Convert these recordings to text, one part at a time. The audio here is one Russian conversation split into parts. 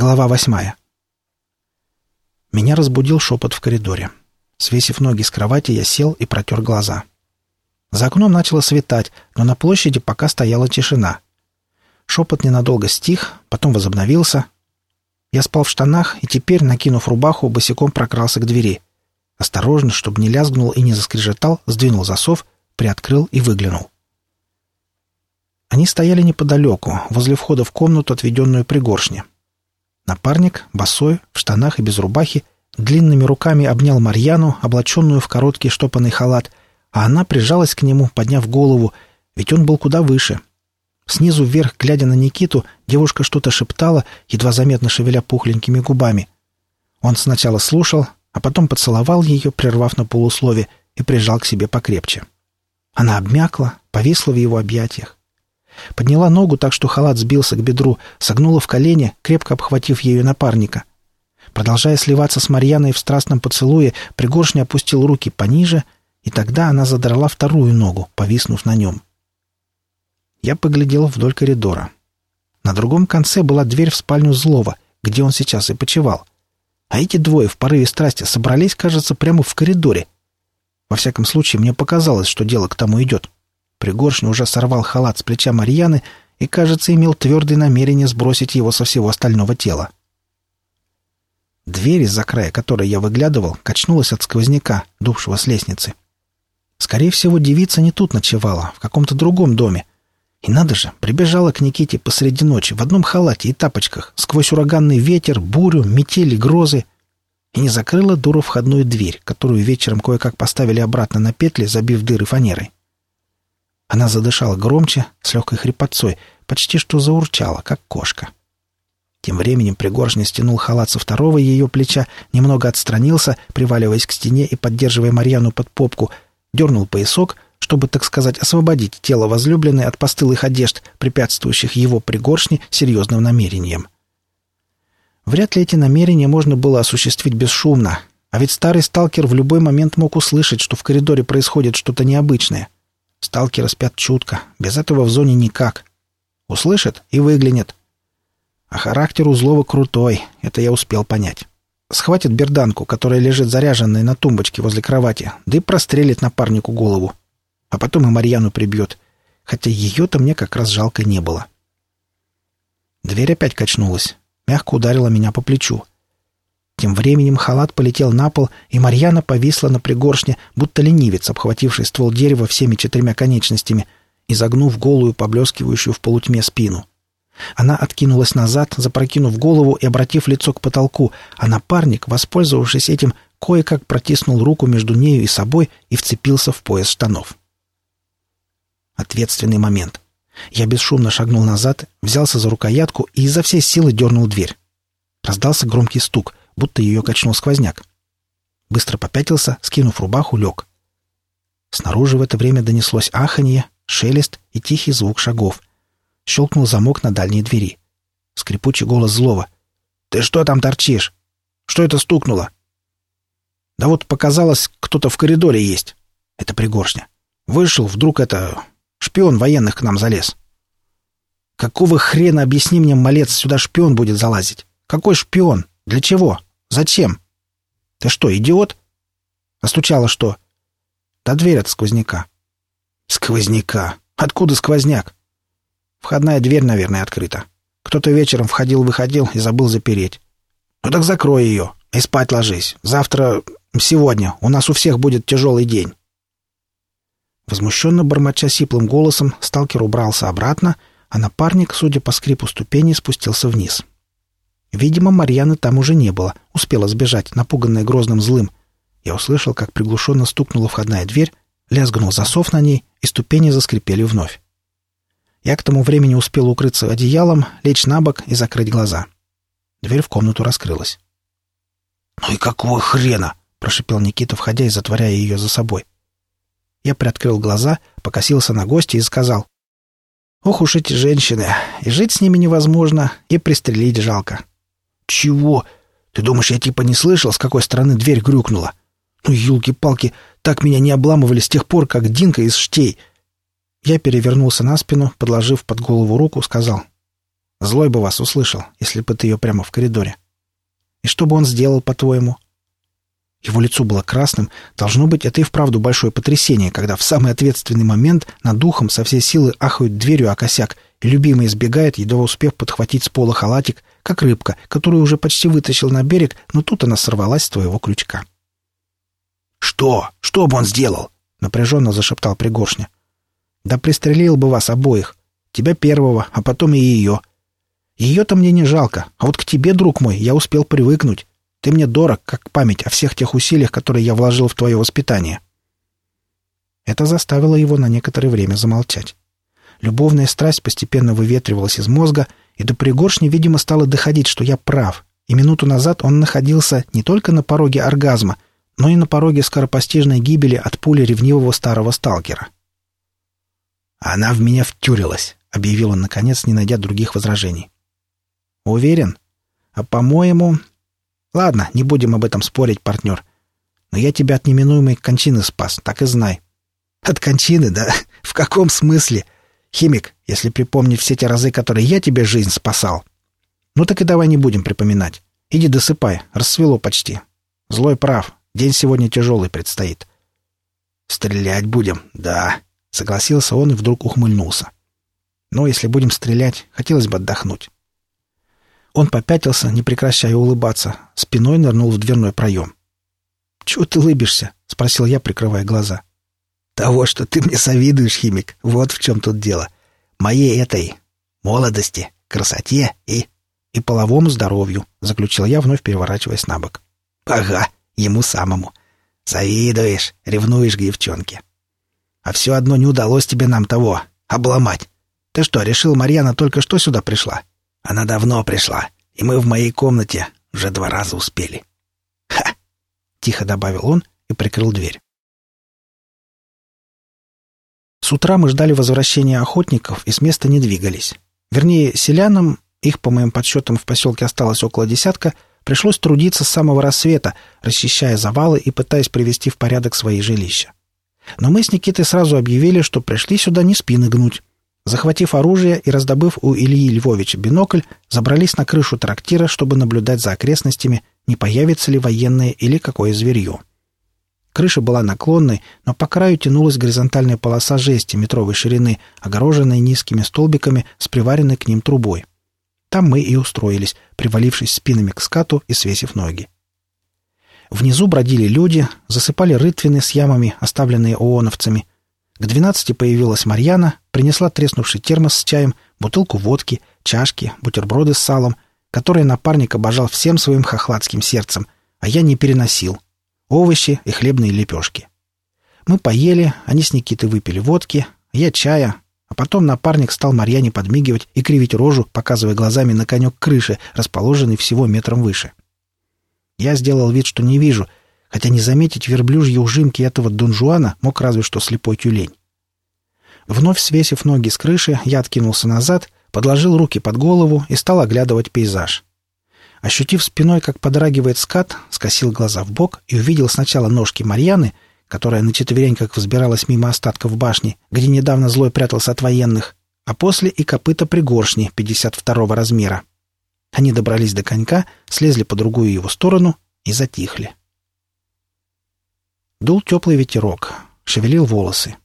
Глава восьмая. Меня разбудил шепот в коридоре. Свесив ноги с кровати, я сел и протер глаза. За окном начало светать, но на площади пока стояла тишина. Шепот ненадолго стих, потом возобновился. Я спал в штанах и теперь, накинув рубаху, босиком прокрался к двери. Осторожно, чтобы не лязгнул и не заскрежетал, сдвинул засов, приоткрыл и выглянул. Они стояли неподалеку, возле входа в комнату, отведенную пригоршне. Напарник, босой, в штанах и без рубахи, длинными руками обнял Марьяну, облаченную в короткий штопанный халат, а она прижалась к нему, подняв голову, ведь он был куда выше. Снизу вверх, глядя на Никиту, девушка что-то шептала, едва заметно шевеля пухленькими губами. Он сначала слушал, а потом поцеловал ее, прервав на полуслове, и прижал к себе покрепче. Она обмякла, повисла в его объятиях. Подняла ногу так, что халат сбился к бедру, согнула в колени, крепко обхватив ее напарника. Продолжая сливаться с Марьяной в страстном поцелуе, Пригоршня опустил руки пониже, и тогда она задрала вторую ногу, повиснув на нем. Я поглядел вдоль коридора. На другом конце была дверь в спальню Злова, где он сейчас и почевал. А эти двое в порыве страсти собрались, кажется, прямо в коридоре. Во всяком случае, мне показалось, что дело к тому идет. — Пригоршня уже сорвал халат с плеча Марьяны и, кажется, имел твердое намерение сбросить его со всего остального тела. Дверь, из-за края которой я выглядывал, качнулась от сквозняка, дувшего с лестницы. Скорее всего, девица не тут ночевала, в каком-то другом доме. И надо же, прибежала к Никите посреди ночи в одном халате и тапочках, сквозь ураганный ветер, бурю, метели, грозы. И не закрыла дура входную дверь, которую вечером кое-как поставили обратно на петли, забив дыры фанерой. Она задышала громче, с легкой хрипотцой, почти что заурчала, как кошка. Тем временем Пригоршня стянул халат со второго ее плеча, немного отстранился, приваливаясь к стене и поддерживая Марьяну под попку, дернул поясок, чтобы, так сказать, освободить тело возлюбленной от постылых одежд, препятствующих его Пригоршне серьезным намерениям. Вряд ли эти намерения можно было осуществить бесшумно, а ведь старый сталкер в любой момент мог услышать, что в коридоре происходит что-то необычное — Сталкеры спят чутко, без этого в зоне никак. Услышит и выглянет. А характер у злого крутой, это я успел понять. Схватит берданку, которая лежит заряженной на тумбочке возле кровати, да и прострелит напарнику голову. А потом и Марьяну прибьет, хотя ее-то мне как раз жалко не было. Дверь опять качнулась, мягко ударила меня по плечу. Тем временем халат полетел на пол, и Марьяна повисла на пригоршне, будто ленивец, обхвативший ствол дерева всеми четырьмя конечностями, изогнув голую, поблескивающую в полутьме спину. Она откинулась назад, запрокинув голову и обратив лицо к потолку, а напарник, воспользовавшись этим, кое-как протиснул руку между нею и собой и вцепился в пояс штанов. Ответственный момент. Я бесшумно шагнул назад, взялся за рукоятку и изо всей силы дернул дверь. Раздался громкий стук будто ее качнул сквозняк. Быстро попятился, скинув рубаху, лег. Снаружи в это время донеслось аханье, шелест и тихий звук шагов. Щелкнул замок на дальней двери. Скрипучий голос злого. «Ты что там торчишь? Что это стукнуло?» «Да вот показалось, кто-то в коридоре есть». Это пригоршня. Вышел, вдруг это... Шпион военных к нам залез. «Какого хрена, объясни мне, малец, сюда шпион будет залазить? Какой шпион? Для чего?» Зачем? Ты что, идиот? Остучало что? Да дверь от сквозняка. Сквозняка? Откуда сквозняк? Входная дверь, наверное, открыта. Кто-то вечером входил-выходил и забыл запереть. Ну так закрой ее и спать ложись. Завтра, сегодня, у нас у всех будет тяжелый день. Возмущенно бормоча сиплым голосом, сталкер убрался обратно, а напарник, судя по скрипу ступеней, спустился вниз. — Видимо, Марьяны там уже не было, успела сбежать, напуганная грозным злым. Я услышал, как приглушенно стукнула входная дверь, лязгнул засов на ней, и ступени заскрипели вновь. Я к тому времени успел укрыться одеялом, лечь на бок и закрыть глаза. Дверь в комнату раскрылась. «Ну и какого хрена?» — прошипел Никита, входя и затворяя ее за собой. Я приоткрыл глаза, покосился на гостя и сказал. «Ох уж эти женщины! И жить с ними невозможно, и пристрелить жалко. «Чего? Ты думаешь, я типа не слышал, с какой стороны дверь грюкнула? Ну, елки-палки, так меня не обламывали с тех пор, как Динка из Штей». Я перевернулся на спину, подложив под голову руку, сказал. Злой бы вас услышал, если бы ты ее прямо в коридоре. И что бы он сделал, по-твоему?» Его лицо было красным. Должно быть, это и вправду большое потрясение, когда в самый ответственный момент над духом со всей силы ахают дверью о косяк, и любимый избегает, едва успев подхватить с пола халатик, как рыбка, которую уже почти вытащил на берег, но тут она сорвалась с твоего крючка. «Что? Что бы он сделал?» — напряженно зашептал Пригоршня. «Да пристрелил бы вас обоих. Тебя первого, а потом и ее. Ее-то мне не жалко, а вот к тебе, друг мой, я успел привыкнуть. Ты мне дорог, как память о всех тех усилиях, которые я вложил в твое воспитание». Это заставило его на некоторое время замолчать. Любовная страсть постепенно выветривалась из мозга, и до пригоршни, видимо, стало доходить, что я прав, и минуту назад он находился не только на пороге оргазма, но и на пороге скоропостижной гибели от пули ревнивого старого сталкера. «Она в меня втюрилась», — объявил он, наконец, не найдя других возражений. «Уверен? А, по-моему, Ладно, не будем об этом спорить, партнер. Но я тебя от неминуемой кончины спас, так и знай. От кончины, да? В каком смысле? Химик, если припомнить все те разы, которые я тебе жизнь спасал. Ну так и давай не будем припоминать. Иди досыпай, рассвело почти. Злой прав, день сегодня тяжелый предстоит. Стрелять будем, да, согласился он и вдруг ухмыльнулся. Но если будем стрелять, хотелось бы отдохнуть. Он попятился, не прекращая улыбаться, спиной нырнул в дверной проем. «Чего ты улыбишься?» — спросил я, прикрывая глаза. «Того, что ты мне завидуешь, химик. Вот в чем тут дело. Моей этой молодости, красоте и... и половому здоровью», — заключил я, вновь переворачиваясь на бок. «Ага, ему самому. Завидуешь, ревнуешь к девчонке. А все одно не удалось тебе нам того, обломать. Ты что, решил, Марьяна только что сюда пришла? Она давно пришла, и мы в моей комнате уже два раза успели. Ха! Тихо добавил он и прикрыл дверь. С утра мы ждали возвращения охотников и с места не двигались. Вернее, селянам, их, по моим подсчетам, в поселке осталось около десятка, пришлось трудиться с самого рассвета, расчищая завалы и пытаясь привести в порядок свои жилища. Но мы с Никитой сразу объявили, что пришли сюда не спины гнуть, Захватив оружие и раздобыв у Ильи Львовича бинокль, забрались на крышу трактира, чтобы наблюдать за окрестностями, не появится ли военное или какое зверье. Крыша была наклонной, но по краю тянулась горизонтальная полоса жести метровой ширины, огороженная низкими столбиками с приваренной к ним трубой. Там мы и устроились, привалившись спинами к скату и свесив ноги. Внизу бродили люди, засыпали рытвины с ямами, оставленные ооновцами — к двенадцати появилась Марьяна, принесла треснувший термос с чаем, бутылку водки, чашки, бутерброды с салом, которые напарник обожал всем своим хохладским сердцем, а я не переносил. Овощи и хлебные лепешки. Мы поели, они с Никитой выпили водки, я чая, а потом напарник стал Марьяне подмигивать и кривить рожу, показывая глазами на конек крыши, расположенный всего метром выше. Я сделал вид, что не вижу, хотя не заметить верблюжьи ужимки этого донжуана мог разве что слепой тюлень. Вновь свесив ноги с крыши, я откинулся назад, подложил руки под голову и стал оглядывать пейзаж. Ощутив спиной, как подрагивает скат, скосил глаза в бок и увидел сначала ножки Марьяны, которая на четвереньках взбиралась мимо остатков башни, где недавно злой прятался от военных, а после и копыта пригоршни 52-го размера. Они добрались до конька, слезли по другую его сторону и затихли. Дул теплый ветерок, шевелил волосы.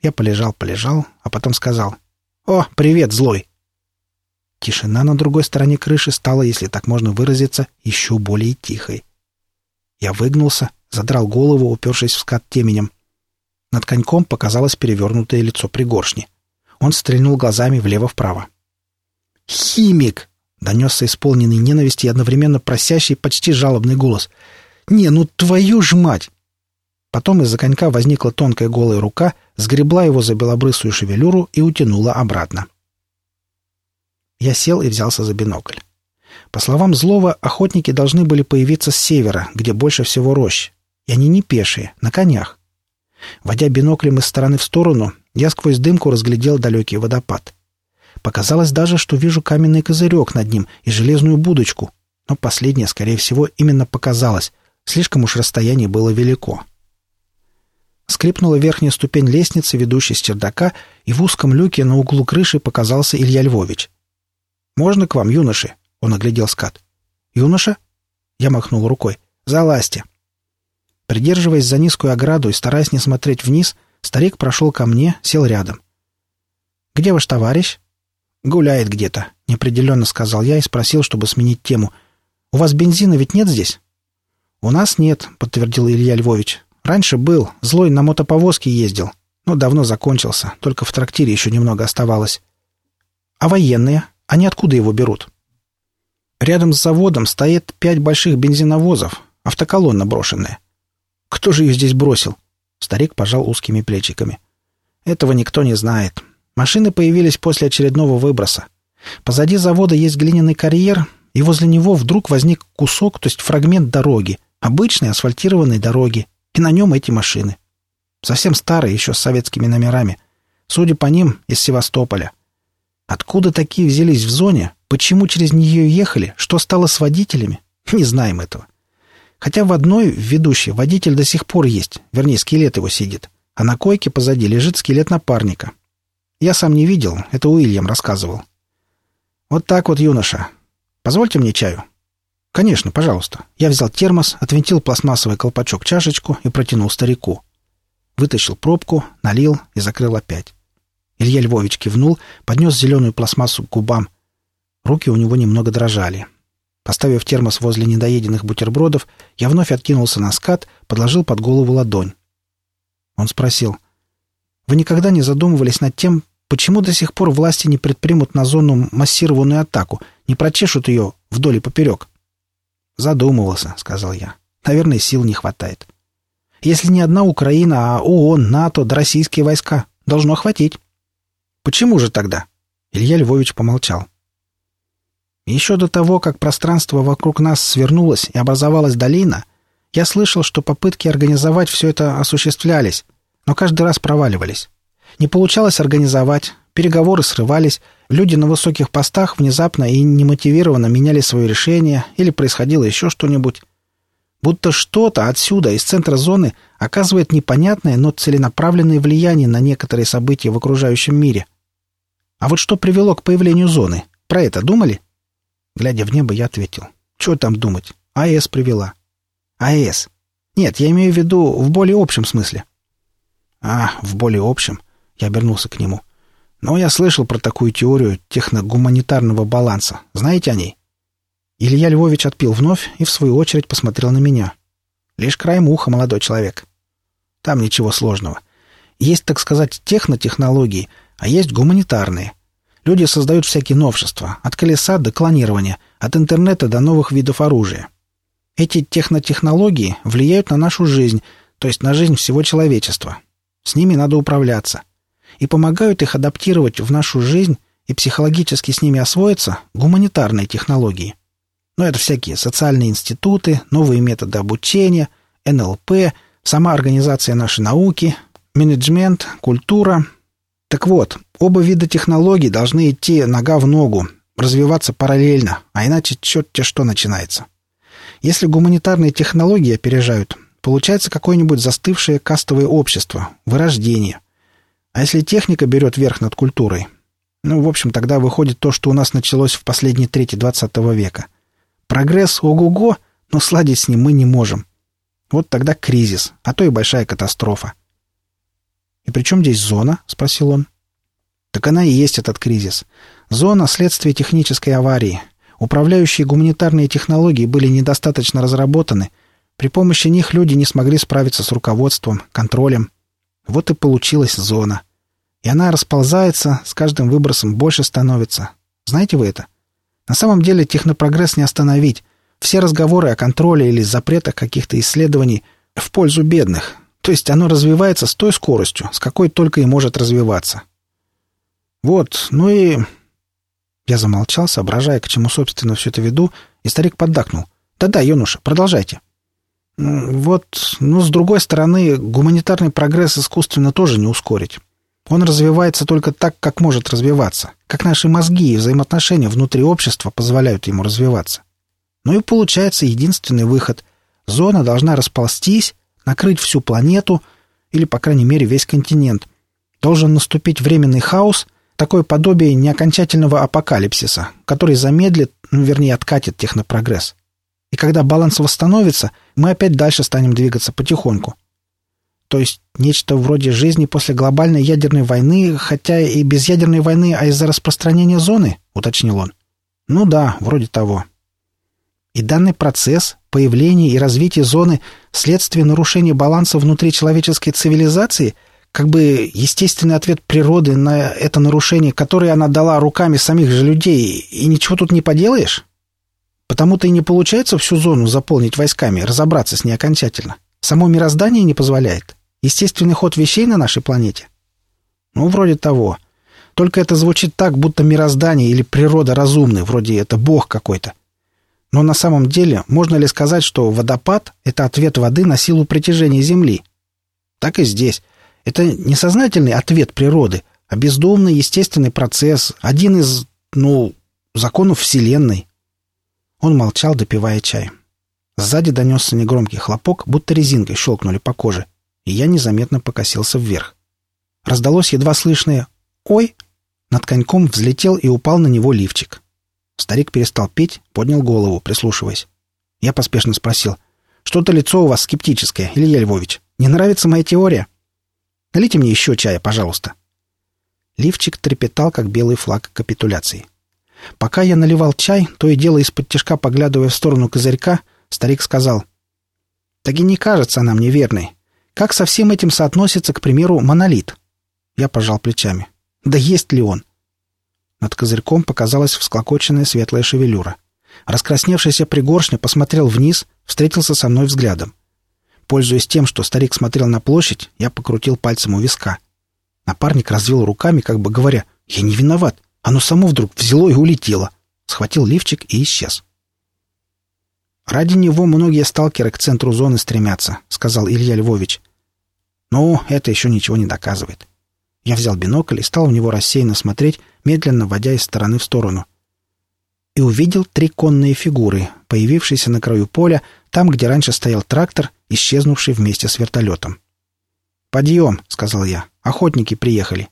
Я полежал-полежал, а потом сказал «О, привет, злой!» Тишина на другой стороне крыши стала, если так можно выразиться, еще более тихой. Я выгнулся, задрал голову, упершись в скат теменем. Над коньком показалось перевернутое лицо пригоршни. Он стрельнул глазами влево-вправо. «Химик!» — донесся исполненный ненависти и одновременно просящий, почти жалобный голос. «Не, ну твою ж мать! Потом из-за конька возникла тонкая голая рука, сгребла его за белобрысую шевелюру и утянула обратно. Я сел и взялся за бинокль. По словам Злова, охотники должны были появиться с севера, где больше всего рощ. И они не пешие, на конях. Водя биноклем из стороны в сторону, я сквозь дымку разглядел далекий водопад. Показалось даже, что вижу каменный козырек над ним и железную будочку, но последнее, скорее всего, именно показалось. Слишком уж расстояние было велико. Скрипнула верхняя ступень лестницы, ведущей с чердака, и в узком люке на углу крыши показался Илья Львович. «Можно к вам, юноши?» — он оглядел скат. «Юноша?» — я махнул рукой. «Залазьте». Придерживаясь за низкую ограду и стараясь не смотреть вниз, старик прошел ко мне, сел рядом. «Где ваш товарищ?» «Гуляет где-то», — неопределенно сказал я и спросил, чтобы сменить тему. «У вас бензина ведь нет здесь?» «У нас нет», — подтвердил Илья Львович. «Раньше был, злой на мотоповозке ездил, но давно закончился, только в трактире еще немного оставалось». «А военные? Они откуда его берут?» «Рядом с заводом стоит пять больших бензиновозов, автоколонна брошенная». «Кто же ее здесь бросил?» Старик пожал узкими плечиками. «Этого никто не знает. Машины появились после очередного выброса. Позади завода есть глиняный карьер, и возле него вдруг возник кусок, то есть фрагмент дороги, обычной асфальтированной дороги, и на нем эти машины. Совсем старые, еще с советскими номерами. Судя по ним, из Севастополя. Откуда такие взялись в зоне? Почему через нее ехали? Что стало с водителями? Не знаем этого. Хотя в одной, в ведущей, водитель до сих пор есть, вернее, скелет его сидит, а на койке позади лежит скелет напарника, я сам не видел, это Уильям рассказывал. Вот так вот, юноша. Позвольте мне чаю. Конечно, пожалуйста. Я взял термос, отвинтил пластмассовый колпачок чашечку и протянул старику. Вытащил пробку, налил и закрыл опять. Илья Львович кивнул, поднес зеленую пластмассу к губам. Руки у него немного дрожали. Поставив термос возле недоеденных бутербродов, я вновь откинулся на скат, подложил под голову ладонь. Он спросил — вы никогда не задумывались над тем, почему до сих пор власти не предпримут на зону массированную атаку, не прочешут ее вдоль и поперек? Задумывался, сказал я. Наверное, сил не хватает. Если не одна Украина, а ООН, НАТО, да российские войска, должно хватить. Почему же тогда? Илья Львович помолчал. Еще до того, как пространство вокруг нас свернулось и образовалась долина, я слышал, что попытки организовать все это осуществлялись, но каждый раз проваливались. Не получалось организовать, переговоры срывались, люди на высоких постах внезапно и немотивированно меняли свое решение или происходило еще что-нибудь. Будто что-то отсюда, из центра зоны, оказывает непонятное, но целенаправленное влияние на некоторые события в окружающем мире. А вот что привело к появлению зоны? Про это думали? Глядя в небо, я ответил. Чего там думать? АЭС привела. АЭС. Нет, я имею в виду в более общем смысле. А, в более общем. Я обернулся к нему. Но я слышал про такую теорию техногуманитарного баланса. Знаете о ней? Илья Львович отпил вновь и, в свою очередь, посмотрел на меня. Лишь краем уха, молодой человек. Там ничего сложного. Есть, так сказать, технотехнологии, а есть гуманитарные. Люди создают всякие новшества, от колеса до клонирования, от интернета до новых видов оружия. Эти технотехнологии влияют на нашу жизнь, то есть на жизнь всего человечества. С ними надо управляться. И помогают их адаптировать в нашу жизнь и психологически с ними освоиться гуманитарные технологии. Но это всякие социальные институты, новые методы обучения, НЛП, сама организация нашей науки, менеджмент, культура. Так вот, оба вида технологий должны идти нога в ногу, развиваться параллельно, а иначе черт-те что начинается. Если гуманитарные технологии опережают, Получается какое-нибудь застывшее кастовое общество, вырождение. А если техника берет верх над культурой? Ну, в общем, тогда выходит то, что у нас началось в последней трети двадцатого века. Прогресс ого-го, но сладить с ним мы не можем. Вот тогда кризис, а то и большая катастрофа. «И при чем здесь зона?» — спросил он. «Так она и есть этот кризис. Зона — следствие технической аварии. Управляющие гуманитарные технологии были недостаточно разработаны — при помощи них люди не смогли справиться с руководством, контролем. Вот и получилась зона. И она расползается, с каждым выбросом больше становится. Знаете вы это? На самом деле технопрогресс не остановить. Все разговоры о контроле или запретах каких-то исследований в пользу бедных. То есть оно развивается с той скоростью, с какой только и может развиваться. Вот, ну и... Я замолчал, соображая, к чему, собственно, все это веду, и старик поддакнул. «Да-да, юноша, продолжайте». Вот, но с другой стороны, гуманитарный прогресс искусственно тоже не ускорить. Он развивается только так, как может развиваться, как наши мозги и взаимоотношения внутри общества позволяют ему развиваться. Ну и получается единственный выход. Зона должна расползтись, накрыть всю планету, или, по крайней мере, весь континент. Должен наступить временный хаос, такое подобие неокончательного апокалипсиса, который замедлит, ну, вернее, откатит технопрогресс. И когда баланс восстановится, мы опять дальше станем двигаться потихоньку. То есть нечто вроде жизни после глобальной ядерной войны, хотя и без ядерной войны, а из-за распространения зоны, уточнил он. Ну да, вроде того. И данный процесс, появление и развитие зоны – следствие нарушения баланса внутри человеческой цивилизации, как бы естественный ответ природы на это нарушение, которое она дала руками самих же людей, и ничего тут не поделаешь? Потому-то и не получается всю зону заполнить войсками, разобраться с ней окончательно. Само мироздание не позволяет. Естественный ход вещей на нашей планете. Ну, вроде того. Только это звучит так, будто мироздание или природа разумны, вроде это бог какой-то. Но на самом деле можно ли сказать, что водопад — это ответ воды на силу притяжения Земли? Так и здесь. Это не сознательный ответ природы, а бездумный естественный процесс, один из, ну, законов Вселенной. Он молчал, допивая чай. Сзади донесся негромкий хлопок, будто резинкой щелкнули по коже, и я незаметно покосился вверх. Раздалось едва слышное «Ой!» Над коньком взлетел и упал на него лифчик. Старик перестал петь, поднял голову, прислушиваясь. Я поспешно спросил. «Что-то лицо у вас скептическое, Илья Львович. Не нравится моя теория?» «Налейте мне еще чая, пожалуйста». Лифчик трепетал, как белый флаг капитуляции. Пока я наливал чай, то и дело из-под тяжка поглядывая в сторону козырька, старик сказал. «Так и не кажется она мне верной. Как со всем этим соотносится, к примеру, монолит?» Я пожал плечами. «Да есть ли он?» Над козырьком показалась всклокоченная светлая шевелюра. Раскрасневшийся пригоршня посмотрел вниз, встретился со мной взглядом. Пользуясь тем, что старик смотрел на площадь, я покрутил пальцем у виска. Напарник развел руками, как бы говоря, «Я не виноват. Оно само вдруг взяло и улетело. Схватил лифчик и исчез. «Ради него многие сталкеры к центру зоны стремятся», — сказал Илья Львович. «Ну, это еще ничего не доказывает». Я взял бинокль и стал в него рассеянно смотреть, медленно водя из стороны в сторону. И увидел три конные фигуры, появившиеся на краю поля, там, где раньше стоял трактор, исчезнувший вместе с вертолетом. «Подъем», — сказал я. «Охотники приехали».